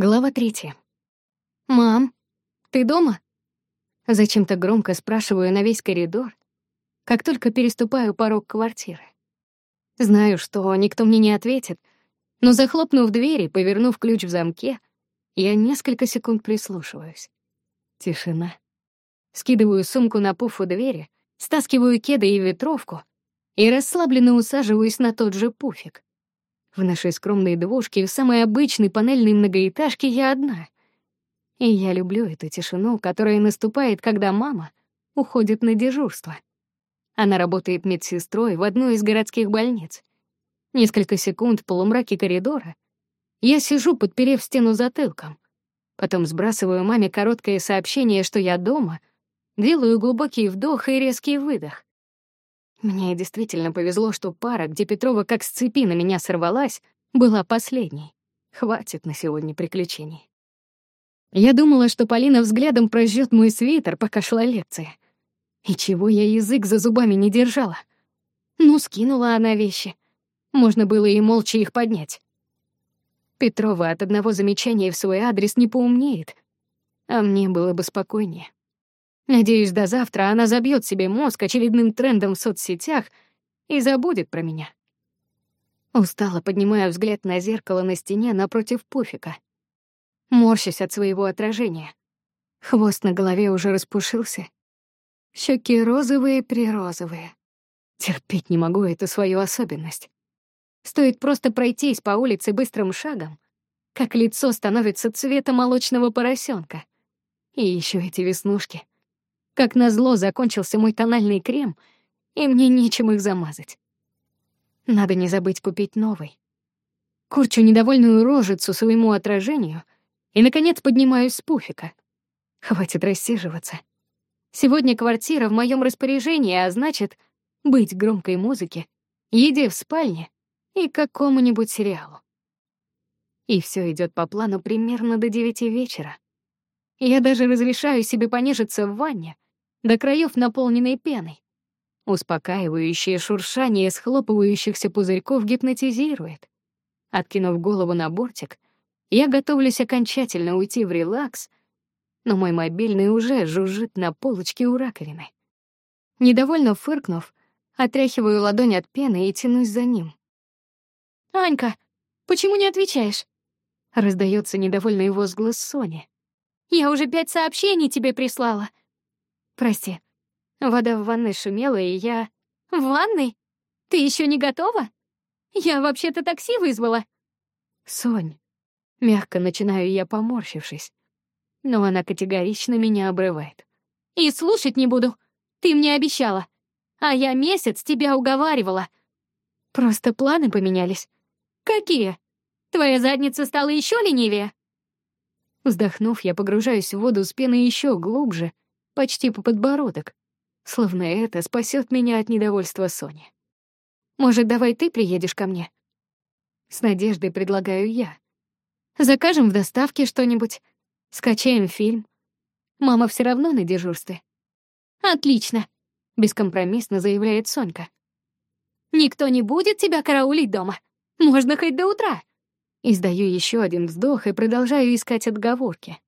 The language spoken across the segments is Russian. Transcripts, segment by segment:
Глава третья. «Мам, ты дома?» Зачем-то громко спрашиваю на весь коридор, как только переступаю порог квартиры. Знаю, что никто мне не ответит, но, захлопнув дверь и повернув ключ в замке, я несколько секунд прислушиваюсь. Тишина. Скидываю сумку на пуфу двери, стаскиваю кеды и ветровку и расслабленно усаживаюсь на тот же пуфик. В нашей скромной двушке, в самой обычной панельной многоэтажке я одна. И я люблю эту тишину, которая наступает, когда мама уходит на дежурство. Она работает медсестрой в одной из городских больниц. Несколько секунд в полумраке коридора я сижу, подперев стену затылком. Потом сбрасываю маме короткое сообщение, что я дома, делаю глубокий вдох и резкий выдох. Мне действительно повезло, что пара, где Петрова как с цепи на меня сорвалась, была последней. Хватит на сегодня приключений. Я думала, что Полина взглядом прожжет мой свитер, пока шла лекция. И чего я язык за зубами не держала? Ну, скинула она вещи. Можно было и молча их поднять. Петрова от одного замечания в свой адрес не поумнеет, а мне было бы спокойнее. Надеюсь, до завтра она забьет себе мозг очередным трендом в соцсетях и забудет про меня. Устало поднимаю взгляд на зеркало на стене напротив пуфика. Морщусь от своего отражения. Хвост на голове уже распушился. Щеки розовые-прирозовые. Терпеть не могу эту свою особенность. Стоит просто пройтись по улице быстрым шагом, как лицо становится цвета молочного поросенка. И еще эти веснушки — как назло, закончился мой тональный крем, и мне нечем их замазать. Надо не забыть купить новый. Курчу недовольную рожицу своему отражению и, наконец, поднимаюсь с пуфика. Хватит рассиживаться. Сегодня квартира в моем распоряжении, а значит, быть громкой музыке, еде в спальне и какому-нибудь сериалу. И все идет по плану примерно до девяти вечера. Я даже разрешаю себе понежиться в ванне, до краев наполненной пеной. Успокаивающее шуршание схлопывающихся пузырьков гипнотизирует. Откинув голову на бортик, я готовлюсь окончательно уйти в релакс, но мой мобильный уже жужжит на полочке у раковины. Недовольно фыркнув, отряхиваю ладонь от пены и тянусь за ним. «Анька, почему не отвечаешь?» Раздается недовольный возглас Сони. «Я уже пять сообщений тебе прислала. Прости. Вода в ванной шумела, и я... В ванной? Ты еще не готова? Я вообще-то такси вызвала. Сонь. Мягко начинаю я, поморщившись. Но она категорично меня обрывает. И слушать не буду. Ты мне обещала. А я месяц тебя уговаривала. Просто планы поменялись. Какие? Твоя задница стала еще ленивее? Вздохнув, я погружаюсь в воду с пеной еще глубже — почти по подбородок, словно это спасет меня от недовольства Сони. Может, давай ты приедешь ко мне? С надеждой предлагаю я. Закажем в доставке что-нибудь, скачаем фильм. Мама все равно на дежурстве. Отлично, бескомпромиссно заявляет Сонька. Никто не будет тебя караулить дома. Можно хоть до утра. Издаю еще один вздох и продолжаю искать отговорки.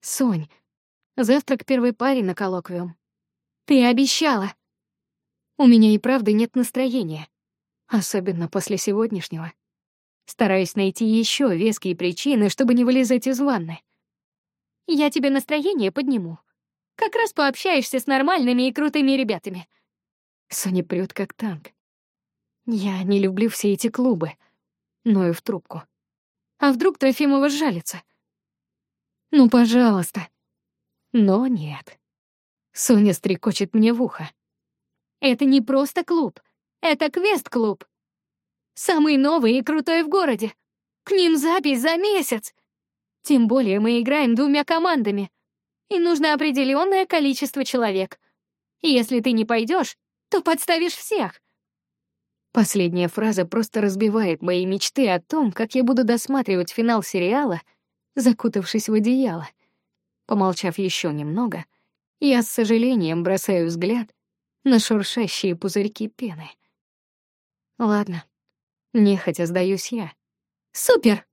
Сонь, Завтра к первой паре на коллоквиум. Ты обещала. У меня и правда нет настроения. Особенно после сегодняшнего. Стараюсь найти еще веские причины, чтобы не вылезать из ванны. Я тебе настроение подниму. Как раз пообщаешься с нормальными и крутыми ребятами. Соня прёт как танк. Я не люблю все эти клубы. но и в трубку. А вдруг Трофимова жалится? Ну, пожалуйста. Но нет. Соня стрекочет мне в ухо. Это не просто клуб. Это квест-клуб. Самый новый и крутой в городе. К ним запись за месяц. Тем более мы играем двумя командами. И нужно определенное количество человек. Если ты не пойдешь, то подставишь всех. Последняя фраза просто разбивает мои мечты о том, как я буду досматривать финал сериала, закутавшись в одеяло. Помолчав еще немного, я с сожалением бросаю взгляд на шуршащие пузырьки пены. Ладно, нехотя сдаюсь я. Супер!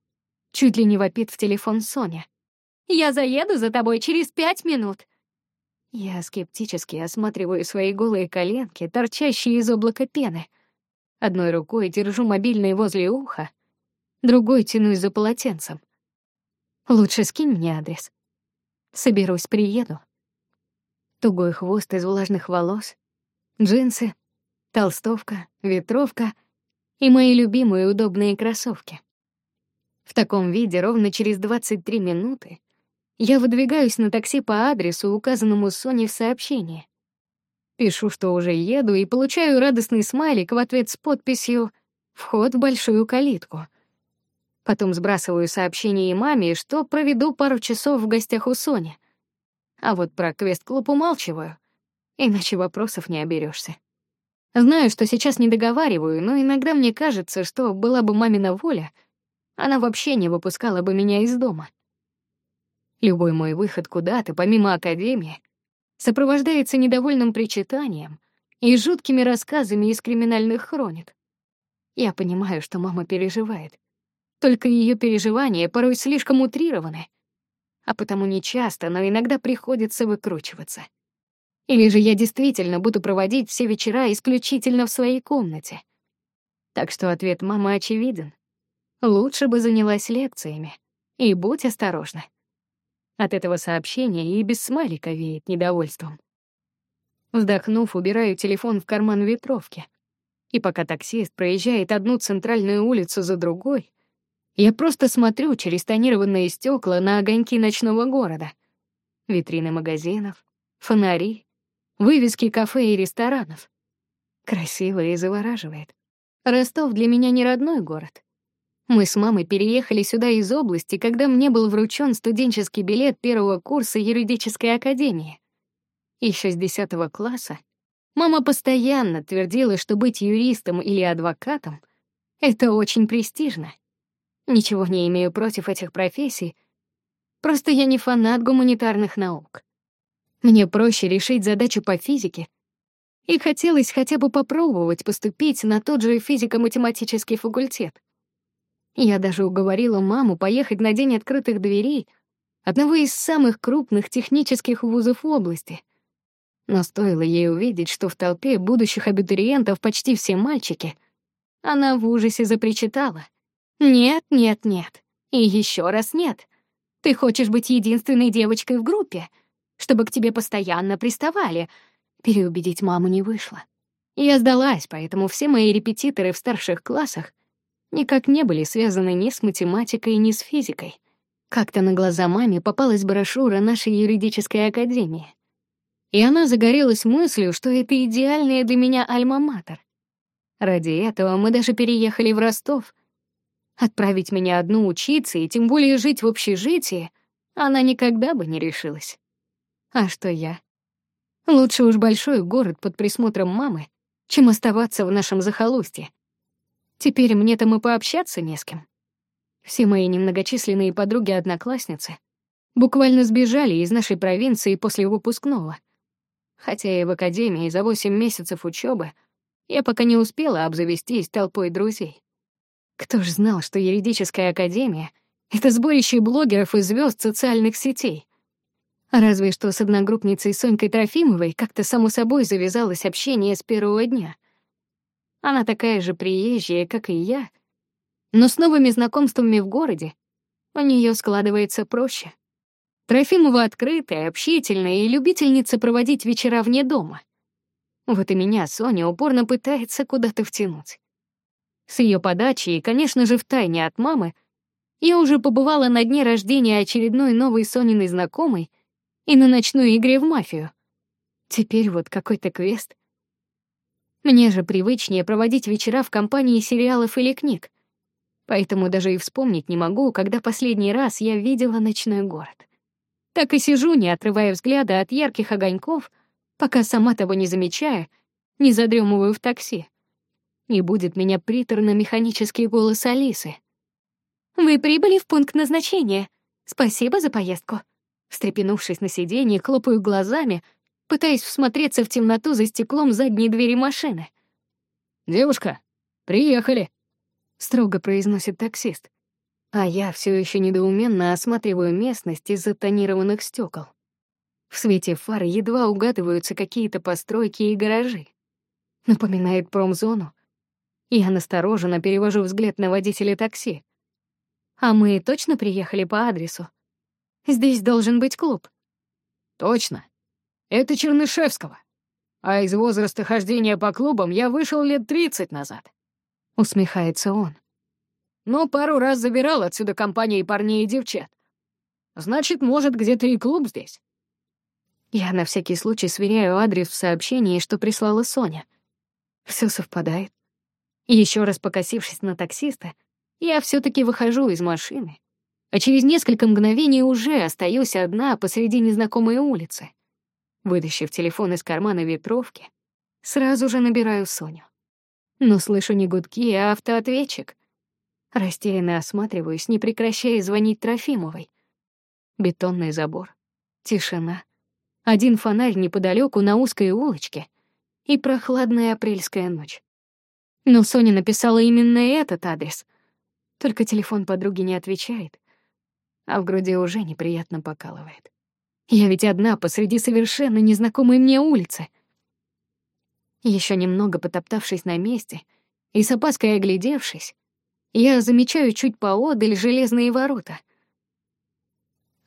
Чуть ли не вопит в телефон Соня. «Я заеду за тобой через пять минут!» Я скептически осматриваю свои голые коленки, торчащие из облака пены. Одной рукой держу мобильный возле уха, другой тянусь за полотенцем. Лучше скинь мне адрес. Соберусь, приеду. Тугой хвост из влажных волос, джинсы, толстовка, ветровка и мои любимые удобные кроссовки. В таком виде ровно через 23 минуты я выдвигаюсь на такси по адресу, указанному Соне в сообщении. Пишу, что уже еду, и получаю радостный смайлик в ответ с подписью «Вход в большую калитку». Потом сбрасываю сообщение и маме, что проведу пару часов в гостях у Сони. А вот про квест-клуб умалчиваю, иначе вопросов не оберешься. Знаю, что сейчас не договариваю, но иногда мне кажется, что была бы мамина воля, она вообще не выпускала бы меня из дома. Любой мой выход куда-то, помимо академии, сопровождается недовольным причитанием и жуткими рассказами из криминальных хроник. Я понимаю, что мама переживает. Только ее переживания порой слишком утрированы, а потому не часто, но иногда приходится выкручиваться. Или же я действительно буду проводить все вечера исключительно в своей комнате. Так что ответ мамы очевиден. Лучше бы занялась лекциями. И будь осторожна. От этого сообщения и без смайлика веет недовольством. Вздохнув, убираю телефон в карман ветровки. И пока таксист проезжает одну центральную улицу за другой, я просто смотрю через тонированные стекла на огоньки ночного города. Витрины магазинов, фонари, вывески кафе и ресторанов. Красиво и завораживает. Ростов для меня не родной город. Мы с мамой переехали сюда из области, когда мне был вручен студенческий билет первого курса юридической академии. Еще с 10 класса мама постоянно твердила, что быть юристом или адвокатом — это очень престижно. Ничего не имею против этих профессий, просто я не фанат гуманитарных наук. Мне проще решить задачу по физике, и хотелось хотя бы попробовать поступить на тот же физико-математический факультет. Я даже уговорила маму поехать на день открытых дверей одного из самых крупных технических вузов области. Но стоило ей увидеть, что в толпе будущих абитуриентов почти все мальчики, она в ужасе запричитала. Нет, нет, нет. И еще раз нет. Ты хочешь быть единственной девочкой в группе, чтобы к тебе постоянно приставали. Переубедить маму не вышло. Я сдалась, поэтому все мои репетиторы в старших классах никак не были связаны ни с математикой, ни с физикой. Как-то на глаза маме попалась брошюра нашей юридической академии. И она загорелась мыслью, что это идеальная для меня альма-матер. Ради этого мы даже переехали в Ростов — Отправить меня одну учиться и тем более жить в общежитии она никогда бы не решилась. А что я? Лучше уж большой город под присмотром мамы, чем оставаться в нашем захолустье. Теперь мне там и пообщаться не с кем. Все мои немногочисленные подруги-одноклассницы буквально сбежали из нашей провинции после выпускного. Хотя и в академии за восемь месяцев учебы я пока не успела обзавестись толпой друзей. Кто ж знал, что юридическая академия — это сборище блогеров и звезд социальных сетей? Разве что с одногруппницей Сонькой Трофимовой как-то само собой завязалось общение с первого дня. Она такая же приезжая, как и я, но с новыми знакомствами в городе у нее складывается проще. Трофимова открытая, общительная и любительница проводить вечера вне дома. Вот и меня Соня упорно пытается куда-то втянуть. С ее подачи и, конечно же, втайне от мамы, я уже побывала на дне рождения очередной новой Сониной знакомой и на ночной игре в мафию. Теперь вот какой-то квест. Мне же привычнее проводить вечера в компании сериалов или книг. Поэтому даже и вспомнить не могу, когда последний раз я видела ночной город. Так и сижу, не отрывая взгляда от ярких огоньков, пока сама того не замечая, не задремываю в такси и будет меня приторно-механический голос Алисы. «Вы прибыли в пункт назначения. Спасибо за поездку». Встрепенувшись на сиденье, хлопаю глазами, пытаясь всмотреться в темноту за стеклом задней двери машины. «Девушка, приехали», — строго произносит таксист. А я все еще недоуменно осматриваю местность из-за тонированных стекол. В свете фар едва угадываются какие-то постройки и гаражи. Напоминает промзону. Я настороженно перевожу взгляд на водителя такси. А мы точно приехали по адресу? Здесь должен быть клуб. Точно. Это Чернышевского. А из возраста хождения по клубам я вышел лет тридцать назад. Усмехается он. Но пару раз забирал отсюда компании парней и девчат. Значит, может, где-то и клуб здесь. Я на всякий случай сверяю адрес в сообщении, что прислала Соня. Все совпадает. Еще раз покосившись на таксиста, я все таки выхожу из машины, а через несколько мгновений уже остаюсь одна посреди незнакомой улицы. Вытащив телефон из кармана ветровки, сразу же набираю Соню. Но слышу не гудки, а автоответчик. Растерянно осматриваюсь, не прекращая звонить Трофимовой. Бетонный забор, тишина, один фонарь неподалеку на узкой улочке и прохладная апрельская ночь. Но Соня написала именно этот адрес. Только телефон подруги не отвечает, а в груди уже неприятно покалывает. Я ведь одна посреди совершенно незнакомой мне улицы. Еще немного потоптавшись на месте и с опаской оглядевшись, я замечаю чуть поодаль железные ворота.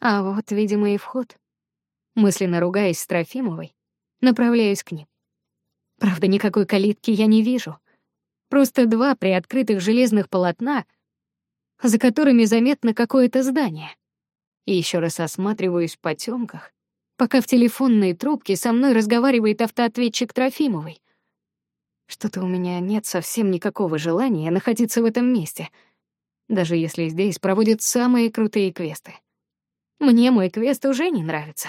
А вот, видимо, и вход. Мысленно ругаясь с Трофимовой, направляюсь к ним. Правда, никакой калитки я не вижу. Просто два приоткрытых железных полотна, за которыми заметно какое-то здание. И еще раз осматриваюсь в потемках, пока в телефонной трубке со мной разговаривает автоответчик Трофимовой. Что-то у меня нет совсем никакого желания находиться в этом месте, даже если здесь проводят самые крутые квесты. Мне мой квест уже не нравится.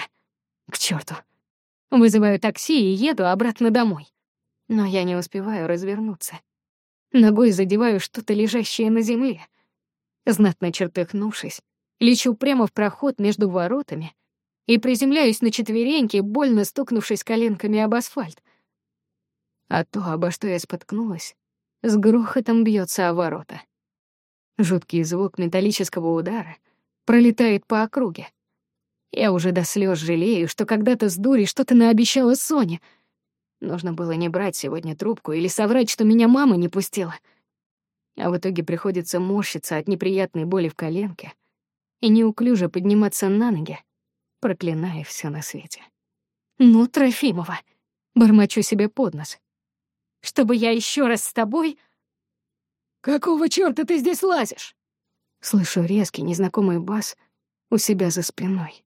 К черту. Вызываю такси и еду обратно домой. Но я не успеваю развернуться. Ногой задеваю что-то лежащее на земле. Знатно чертыхнувшись, лечу прямо в проход между воротами и приземляюсь на четвереньки, больно стукнувшись коленками об асфальт. А то, обо что я споткнулась, с грохотом бьется о ворота. Жуткий звук металлического удара пролетает по округе. Я уже до слез жалею, что когда-то с дури что-то наобещала Соне. Нужно было не брать сегодня трубку или соврать, что меня мама не пустила. А в итоге приходится морщиться от неприятной боли в коленке и неуклюже подниматься на ноги, проклиная все на свете. «Ну, Трофимова!» — бормочу себе под нос чтобы я еще раз с тобой...» «Какого чёрта ты здесь лазишь?» Слышу резкий незнакомый бас у себя за спиной.